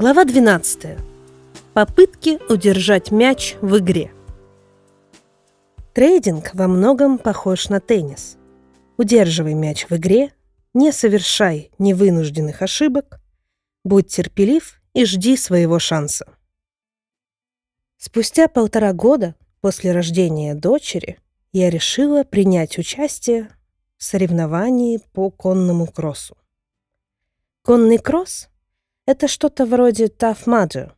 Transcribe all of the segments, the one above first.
Глава 12. Попытки удержать мяч в игре. Трейдинг во многом похож на теннис. Удерживай мяч в игре, не совершай невынужденных ошибок, будь терпелив и жди своего шанса. Спустя полтора года после рождения дочери я решила принять участие в соревновании по конному кроссу. Конный кросс — это что-то вроде Mudder,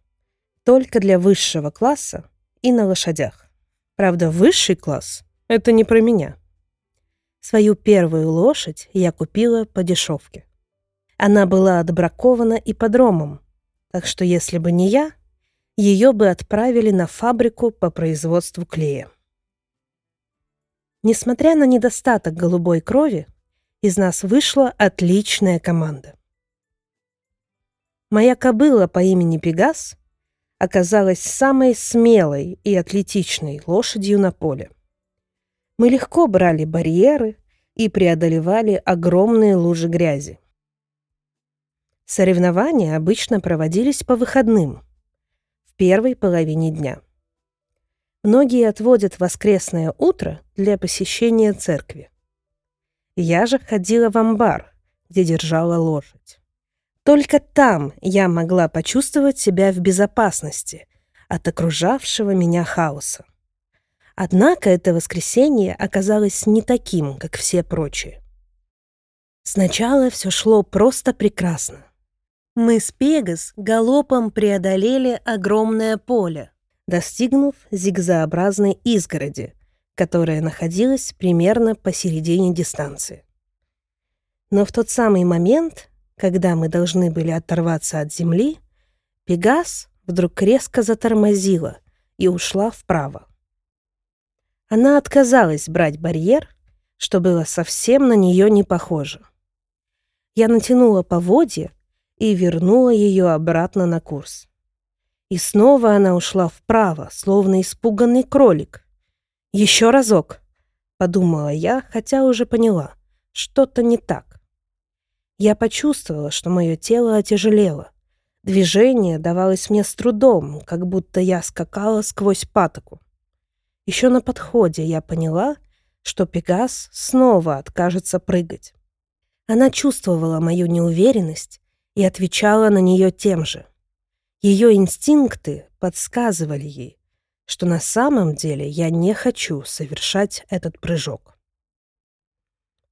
только для высшего класса и на лошадях. Правда, высший класс — это не про меня. Свою первую лошадь я купила по дешевке. Она была отбракована ипподромом, так что если бы не я, ее бы отправили на фабрику по производству клея. Несмотря на недостаток голубой крови, из нас вышла отличная команда. Моя кобыла по имени Пегас оказалась самой смелой и атлетичной лошадью на поле. Мы легко брали барьеры и преодолевали огромные лужи грязи. Соревнования обычно проводились по выходным, в первой половине дня. Многие отводят воскресное утро для посещения церкви. Я же ходила в амбар, где держала лошадь. Только там я могла почувствовать себя в безопасности от окружавшего меня хаоса. Однако это воскресенье оказалось не таким, как все прочие. Сначала все шло просто прекрасно. Мы с Пегас галопом преодолели огромное поле, достигнув зигзообразной изгороди, которая находилась примерно посередине дистанции. Но в тот самый момент, когда мы должны были оторваться от земли, Пегас вдруг резко затормозила и ушла вправо. Она отказалась брать барьер, что было совсем на нее не похоже. Я натянула поводья и вернула ее обратно на курс. И снова она ушла вправо, словно испуганный кролик. «Еще разок», — подумала я, хотя уже поняла, что-то не так. Я почувствовала, что мое тело отяжелело. Движение давалось мне с трудом, как будто я скакала сквозь патоку. Еще на подходе я поняла, что Пегас снова откажется прыгать. Она чувствовала мою неуверенность и отвечала на нее тем же. Ее инстинкты подсказывали ей, что на самом деле я не хочу совершать этот прыжок.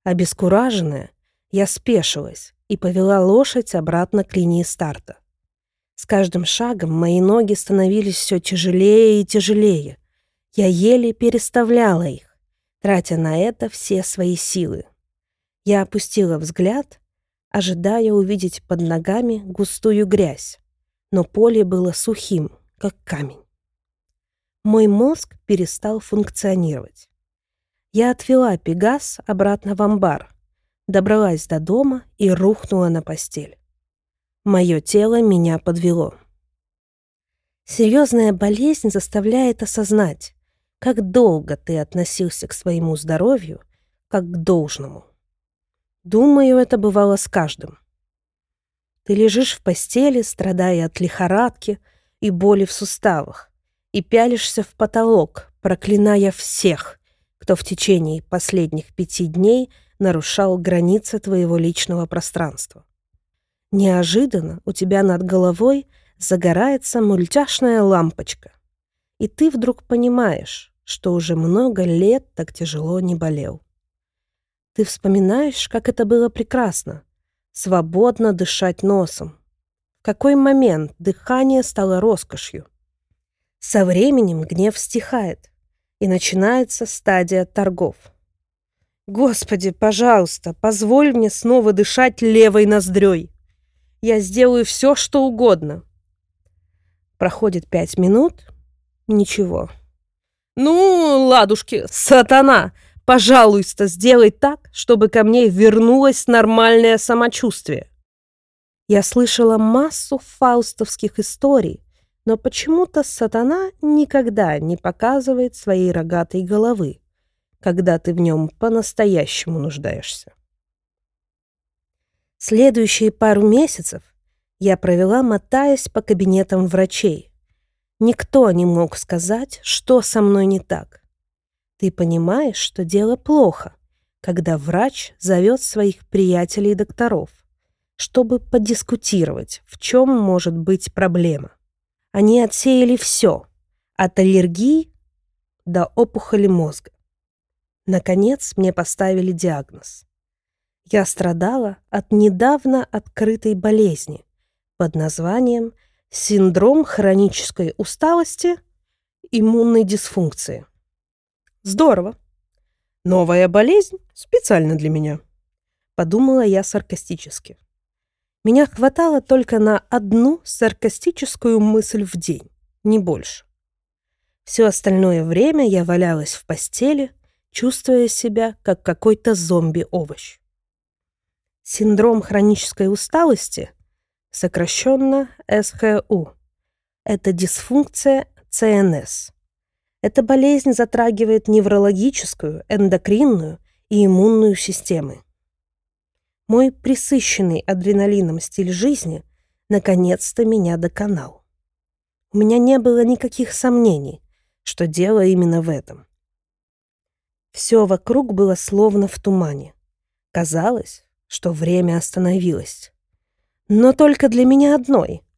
Обескураженная, я спешилась и повела лошадь обратно к линии старта. С каждым шагом мои ноги становились все тяжелее и тяжелее. Я еле переставляла их, тратя на это все свои силы. Я опустила взгляд, ожидая увидеть под ногами густую грязь, но поле было сухим, как камень. Мой мозг перестал функционировать. Я отвела Пегас обратно в амбар, добралась до дома и рухнула на постель. Мое тело меня подвело. Серьезная болезнь заставляет осознать, как долго ты относился к своему здоровью, как к должному. Думаю, это бывало с каждым. Ты лежишь в постели, страдая от лихорадки и боли в суставах, и пялишься в потолок, проклиная всех, кто в течение последних пяти дней – нарушал границы твоего личного пространства. Неожиданно у тебя над головой загорается мультяшная лампочка, и ты вдруг понимаешь, что уже много лет так тяжело не болел. Ты вспоминаешь, как это было прекрасно, свободно дышать носом. В какой момент дыхание стало роскошью. Со временем гнев стихает, и начинается стадия торгов — Господи, пожалуйста, позволь мне снова дышать левой ноздрёй. Я сделаю все, что угодно. Проходит пять минут. Ничего. Ну, ладушки, сатана, пожалуйста, сделай так, чтобы ко мне вернулось нормальное самочувствие. Я слышала массу фаустовских историй, но почему-то сатана никогда не показывает своей рогатой головы когда ты в нем по-настоящему нуждаешься. Следующие пару месяцев я провела, мотаясь по кабинетам врачей. Никто не мог сказать, что со мной не так. Ты понимаешь, что дело плохо, когда врач зовет своих приятелей и докторов, чтобы подискутировать, в чем может быть проблема. Они отсеяли все, от аллергии до опухоли мозга. Наконец мне поставили диагноз. Я страдала от недавно открытой болезни под названием синдром хронической усталости иммунной дисфункции. Здорово. Новая болезнь специально для меня. Подумала я саркастически. Меня хватало только на одну саркастическую мысль в день, не больше. Все остальное время я валялась в постели, чувствуя себя как какой-то зомби-овощ. Синдром хронической усталости, сокращенно СХУ, это дисфункция ЦНС. Эта болезнь затрагивает неврологическую, эндокринную и иммунную системы. Мой присыщенный адреналином стиль жизни наконец-то меня доконал. У меня не было никаких сомнений, что дело именно в этом. Все вокруг было словно в тумане. Казалось, что время остановилось. Но только для меня одной —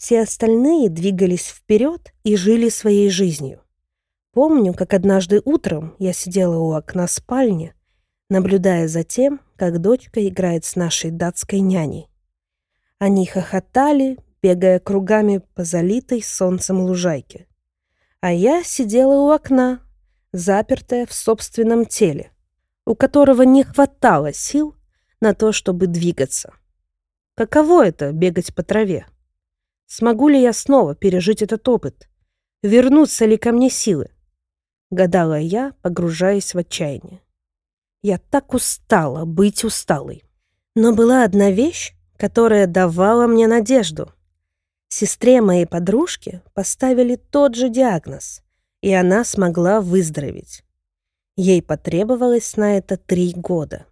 все остальные двигались вперед и жили своей жизнью. Помню, как однажды утром я сидела у окна спальни, наблюдая за тем, как дочка играет с нашей датской няней. Они хохотали, бегая кругами по залитой солнцем лужайке. А я сидела у окна, запертая в собственном теле, у которого не хватало сил на то, чтобы двигаться. Каково это — бегать по траве? Смогу ли я снова пережить этот опыт? Вернутся ли ко мне силы? Гадала я, погружаясь в отчаяние. Я так устала быть усталой. Но была одна вещь, которая давала мне надежду. Сестре моей подружки поставили тот же диагноз, и она смогла выздороветь. Ей потребовалось на это три года.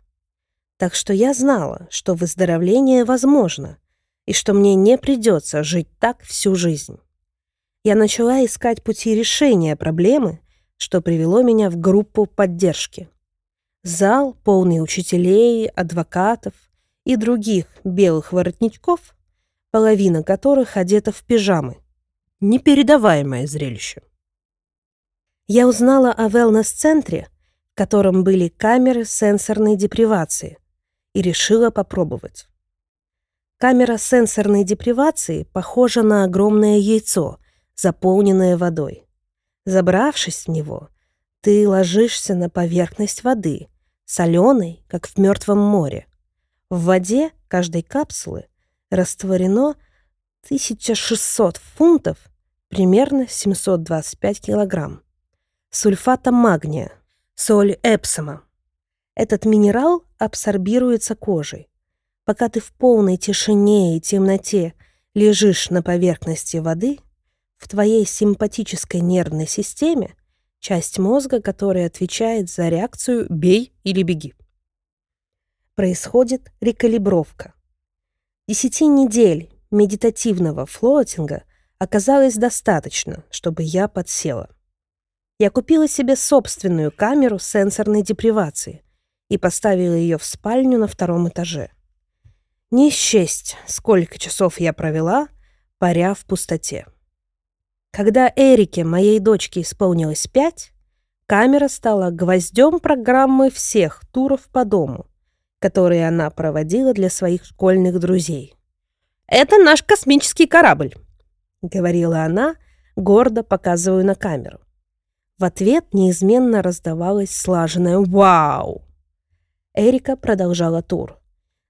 Так что я знала, что выздоровление возможно — и что мне не придется жить так всю жизнь. Я начала искать пути решения проблемы, что привело меня в группу поддержки. Зал, полный учителей, адвокатов и других белых воротничков, половина которых одета в пижамы. Непередаваемое зрелище. Я узнала о wellness-центре, в котором были камеры сенсорной депривации, и решила попробовать. Камера сенсорной депривации похожа на огромное яйцо, заполненное водой. Забравшись в него, ты ложишься на поверхность воды, соленой, как в мертвом море. В воде каждой капсулы растворено 1600 фунтов, примерно 725 килограмм, сульфата магния, соль эпсома. Этот минерал абсорбируется кожей, Пока ты в полной тишине и темноте лежишь на поверхности воды, в твоей симпатической нервной системе часть мозга, которая отвечает за реакцию «бей или беги». Происходит рекалибровка. Десяти недель медитативного флотинга оказалось достаточно, чтобы я подсела. Я купила себе собственную камеру сенсорной депривации и поставила ее в спальню на втором этаже. Не счесть, сколько часов я провела, паря в пустоте. Когда Эрике, моей дочке, исполнилось пять, камера стала гвоздем программы всех туров по дому, которые она проводила для своих школьных друзей. «Это наш космический корабль», — говорила она, гордо показывая на камеру. В ответ неизменно раздавалось слаженное «Вау!». Эрика продолжала тур.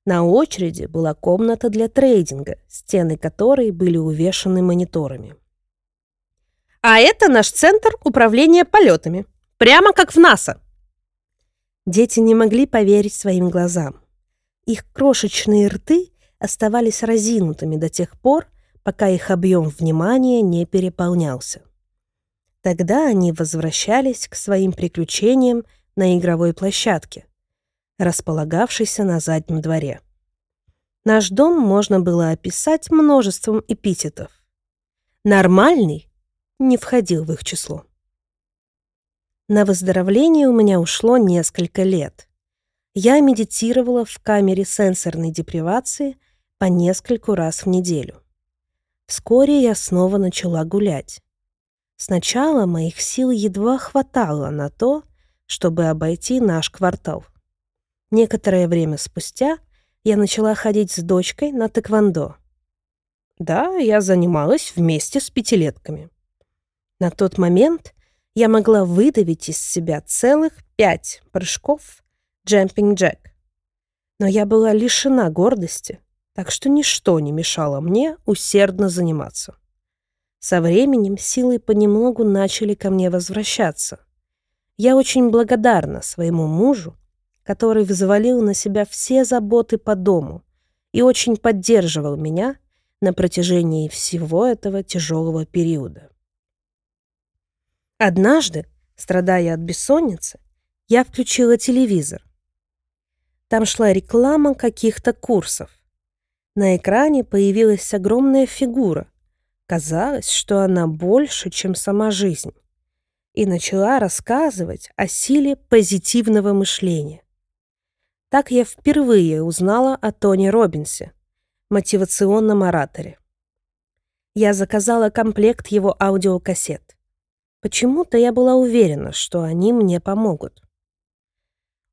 На очереди была комната для трейдинга, стены которой были увешаны мониторами. «А это наш центр управления полетами, прямо как в НАСА!» Дети не могли поверить своим глазам. Их крошечные рты оставались разинутыми до тех пор, пока их объем внимания не переполнялся. Тогда они возвращались к своим приключениям на игровой площадке, располагавшийся на заднем дворе. Наш дом можно было описать множеством эпитетов. Нормальный не входил в их число. На выздоровление у меня ушло несколько лет. Я медитировала в камере сенсорной депривации по нескольку раз в неделю. Вскоре я снова начала гулять. Сначала моих сил едва хватало на то, чтобы обойти наш квартал. Некоторое время спустя я начала ходить с дочкой на тэквондо. Да, я занималась вместе с пятилетками. На тот момент я могла выдавить из себя целых пять прыжков джемпинг джек. Но я была лишена гордости, так что ничто не мешало мне усердно заниматься. Со временем силы понемногу начали ко мне возвращаться. Я очень благодарна своему мужу, который взвалил на себя все заботы по дому и очень поддерживал меня на протяжении всего этого тяжелого периода. Однажды, страдая от бессонницы, я включила телевизор. Там шла реклама каких-то курсов. На экране появилась огромная фигура. Казалось, что она больше, чем сама жизнь. И начала рассказывать о силе позитивного мышления. Так я впервые узнала о Тони Робинсе, мотивационном ораторе. Я заказала комплект его аудиокассет. Почему-то я была уверена, что они мне помогут.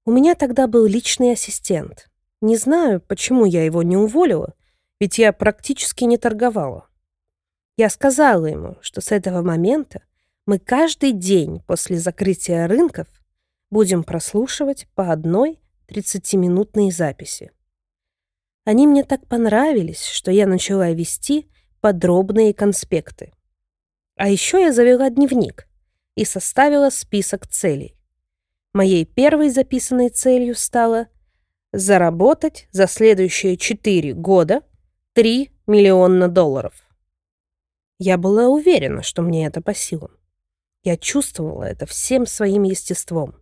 У меня тогда был личный ассистент. Не знаю, почему я его не уволила, ведь я практически не торговала. Я сказала ему, что с этого момента мы каждый день после закрытия рынков будем прослушивать по одной 30-минутной записи. Они мне так понравились, что я начала вести подробные конспекты. А еще я завела дневник и составила список целей. Моей первой записанной целью стало заработать за следующие 4 года 3 миллиона долларов. Я была уверена, что мне это по силам. Я чувствовала это всем своим естеством.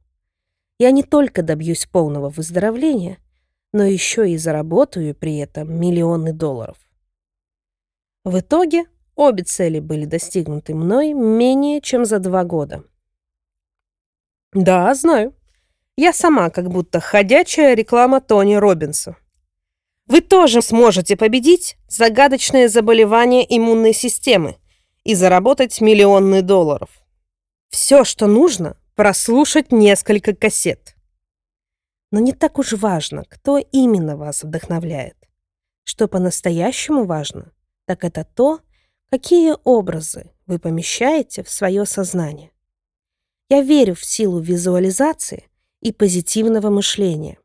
Я не только добьюсь полного выздоровления, но еще и заработаю при этом миллионы долларов. В итоге Обе цели были достигнуты мной менее чем за два года. Да, знаю. Я сама как будто ходячая реклама Тони Робинса. Вы тоже сможете победить загадочное заболевание иммунной системы и заработать миллионы долларов. Все, что нужно, прослушать несколько кассет. Но не так уж важно, кто именно вас вдохновляет. Что по-настоящему важно, так это то, Какие образы вы помещаете в свое сознание? Я верю в силу визуализации и позитивного мышления.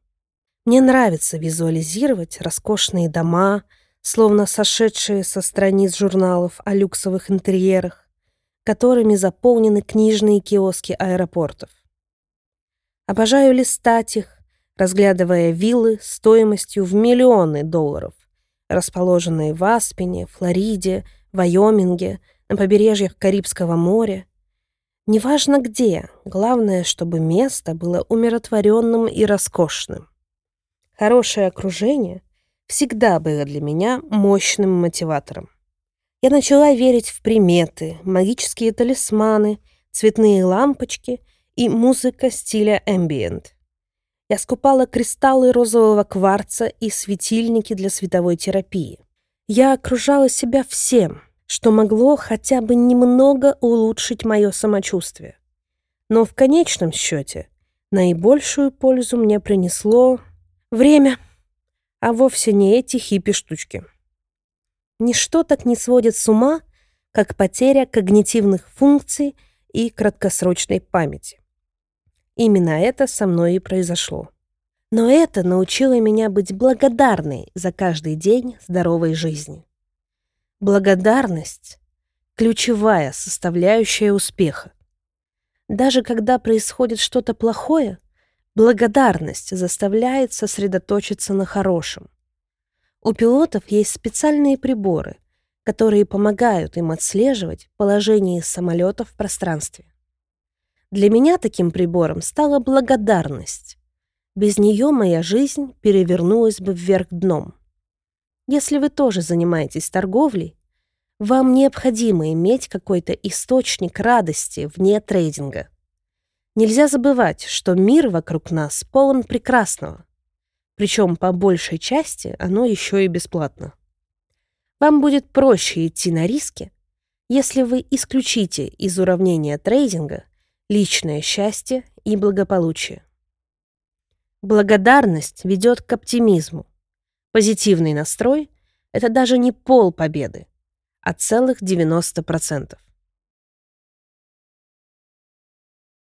Мне нравится визуализировать роскошные дома, словно сошедшие со страниц журналов о люксовых интерьерах, которыми заполнены книжные киоски аэропортов. Обожаю листать их, разглядывая виллы стоимостью в миллионы долларов, расположенные в Аспене, Флориде, Вайоминге, на побережьях Карибского моря. Неважно где, главное, чтобы место было умиротворенным и роскошным. Хорошее окружение всегда было для меня мощным мотиватором. Я начала верить в приметы, магические талисманы, цветные лампочки и музыка стиля ambient. Я скупала кристаллы розового кварца и светильники для световой терапии. Я окружала себя всем, что могло хотя бы немного улучшить мое самочувствие. Но в конечном счете наибольшую пользу мне принесло время, а вовсе не эти хиппи-штучки. Ничто так не сводит с ума, как потеря когнитивных функций и краткосрочной памяти. Именно это со мной и произошло. Но это научило меня быть благодарной за каждый день здоровой жизни. Благодарность — ключевая составляющая успеха. Даже когда происходит что-то плохое, благодарность заставляет сосредоточиться на хорошем. У пилотов есть специальные приборы, которые помогают им отслеживать положение самолета в пространстве. Для меня таким прибором стала благодарность. Без нее моя жизнь перевернулась бы вверх дном. Если вы тоже занимаетесь торговлей, вам необходимо иметь какой-то источник радости вне трейдинга. Нельзя забывать, что мир вокруг нас полон прекрасного. Причем по большей части оно еще и бесплатно. Вам будет проще идти на риски, если вы исключите из уравнения трейдинга личное счастье и благополучие. Благодарность ведет к оптимизму. Позитивный настрой — это даже не пол победы, а целых 90%.